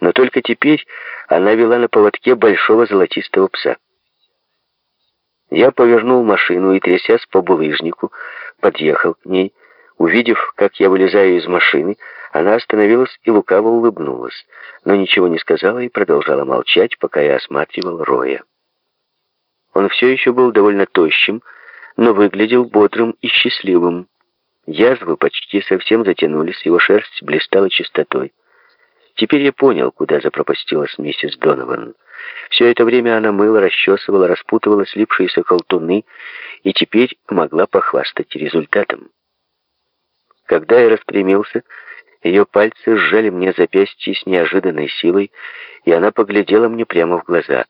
но только теперь она вела на поводке большого золотистого пса. Я повернул машину и, трясясь по булыжнику, подъехал к ней. Увидев, как я вылезаю из машины, она остановилась и лукаво улыбнулась, но ничего не сказала и продолжала молчать, пока я осматривал Роя. Он все еще был довольно тощим, но выглядел бодрым и счастливым. Язвы почти совсем затянулись, его шерсть блистала чистотой. Теперь я понял, куда запропастилась миссис Донован. Все это время она мыла, расчесывала, распутывала слипшиеся колтуны и теперь могла похвастать результатом. Когда я распрямился, ее пальцы сжали мне запястье с неожиданной силой, и она поглядела мне прямо в глаза.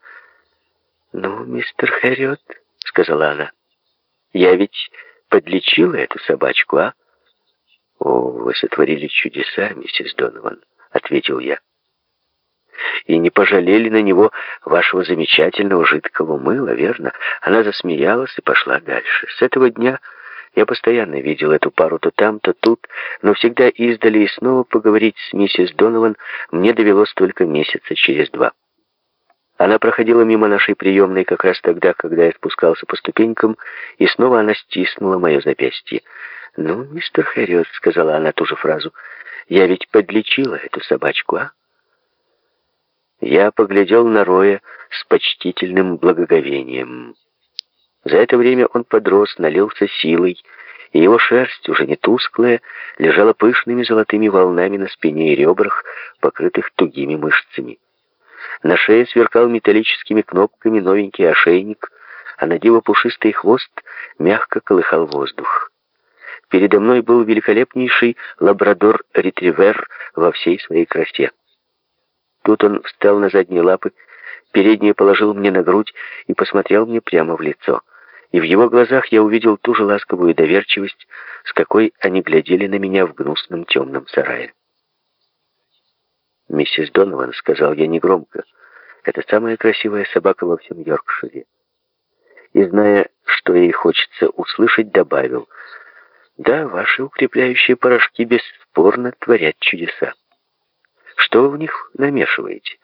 «Ну, мистер Хэрриот», — сказала она, — «я ведь подлечила эту собачку, а?» «О, вы сотворили чудеса, миссис Донован», — ответил я. «И не пожалели на него вашего замечательного жидкого мыла, верно?» Она засмеялась и пошла дальше. С этого дня я постоянно видел эту пару то там, то тут, но всегда издали и снова поговорить с миссис Донован мне довелось только месяца через два. Она проходила мимо нашей приемной как раз тогда, когда я спускался по ступенькам, и снова она стиснула мое запястье. «Ну, мистер Хэрриот», — сказала она ту же фразу, — «я ведь подлечила эту собачку, а?» Я поглядел на Роя с почтительным благоговением. За это время он подрос, налился силой, и его шерсть, уже не тусклая, лежала пышными золотыми волнами на спине и ребрах, покрытых тугими мышцами. На шее сверкал металлическими кнопками новенький ошейник, а на диво пушистый хвост мягко колыхал воздух. Передо мной был великолепнейший лабрадор-ретривер во всей своей красе. Тут он встал на задние лапы, передние положил мне на грудь и посмотрел мне прямо в лицо. И в его глазах я увидел ту же ласковую доверчивость, с какой они глядели на меня в гнусном темном сарае. «Миссис Донован», — сказал я негромко, — «это самая красивая собака во всем Йоркшире». И, зная, что ей хочется услышать, добавил, «Да, ваши укрепляющие порошки бесспорно творят чудеса. Что вы в них намешиваете?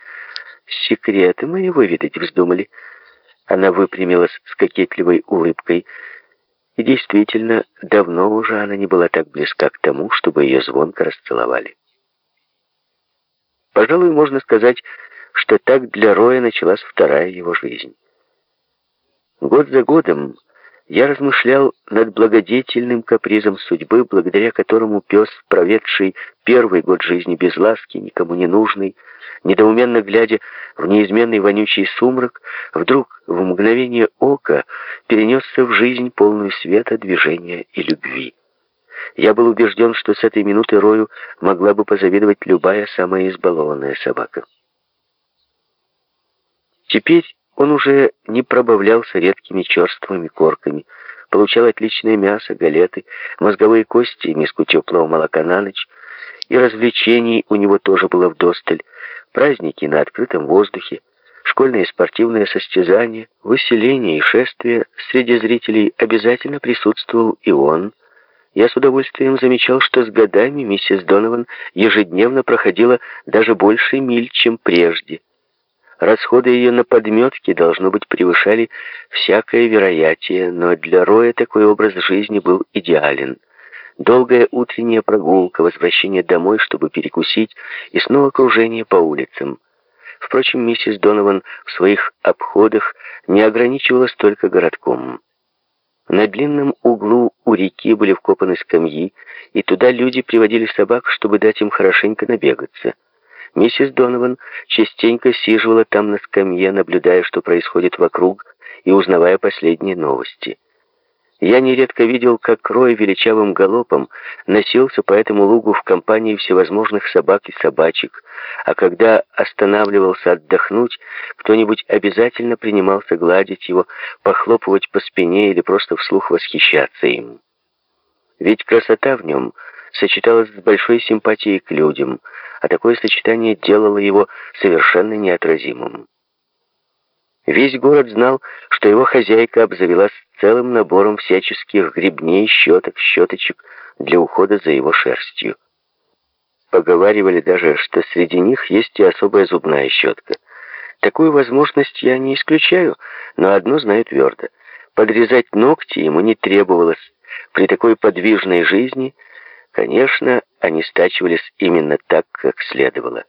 Секреты мои выведать вздумали?» Она выпрямилась с кокетливой улыбкой, и действительно, давно уже она не была так близка к тому, чтобы ее звонко расцеловали. Пожалуй, можно сказать, что так для Роя началась вторая его жизнь. Год за годом я размышлял над благодетельным капризом судьбы, благодаря которому пес, проведший первый год жизни без ласки, никому не нужный, недоуменно глядя в неизменный вонючий сумрак, вдруг в мгновение ока перенесся в жизнь полную света, движения и любви. Я был убежден, что с этой минуты Рою могла бы позавидовать любая самая избалованная собака. Теперь он уже не пробавлялся редкими черствыми корками, получал отличное мясо, галеты, мозговые кости и миску теплого молока на ночь, и развлечений у него тоже было вдосталь, праздники на открытом воздухе, школьные спортивные состязания, выселения и шествия. Среди зрителей обязательно присутствовал и он. Я с удовольствием замечал, что с годами миссис Донован ежедневно проходила даже больше миль, чем прежде. Расходы ее на подметки, должно быть, превышали всякое вероятие, но для Роя такой образ жизни был идеален. Долгая утренняя прогулка, возвращение домой, чтобы перекусить, и снова кружение по улицам. Впрочем, миссис Донован в своих обходах не ограничивалась только городком. На длинном углу у реки были вкопаны скамьи, и туда люди приводили собак, чтобы дать им хорошенько набегаться. Миссис Донован частенько сиживала там на скамье, наблюдая, что происходит вокруг, и узнавая последние новости. Я нередко видел, как Рой величавым галопом носился по этому лугу в компании всевозможных собак и собачек, а когда останавливался отдохнуть, кто-нибудь обязательно принимался гладить его, похлопывать по спине или просто вслух восхищаться им. Ведь красота в нем сочеталась с большой симпатией к людям, а такое сочетание делало его совершенно неотразимым. Весь город знал, что его хозяйка обзавелась целым набором всяческих гребней, щеток, щеточек для ухода за его шерстью. Поговаривали даже, что среди них есть и особая зубная щетка. Такую возможность я не исключаю, но одно знаю твердо. Подрезать ногти ему не требовалось. При такой подвижной жизни, конечно, они стачивались именно так, как следовало.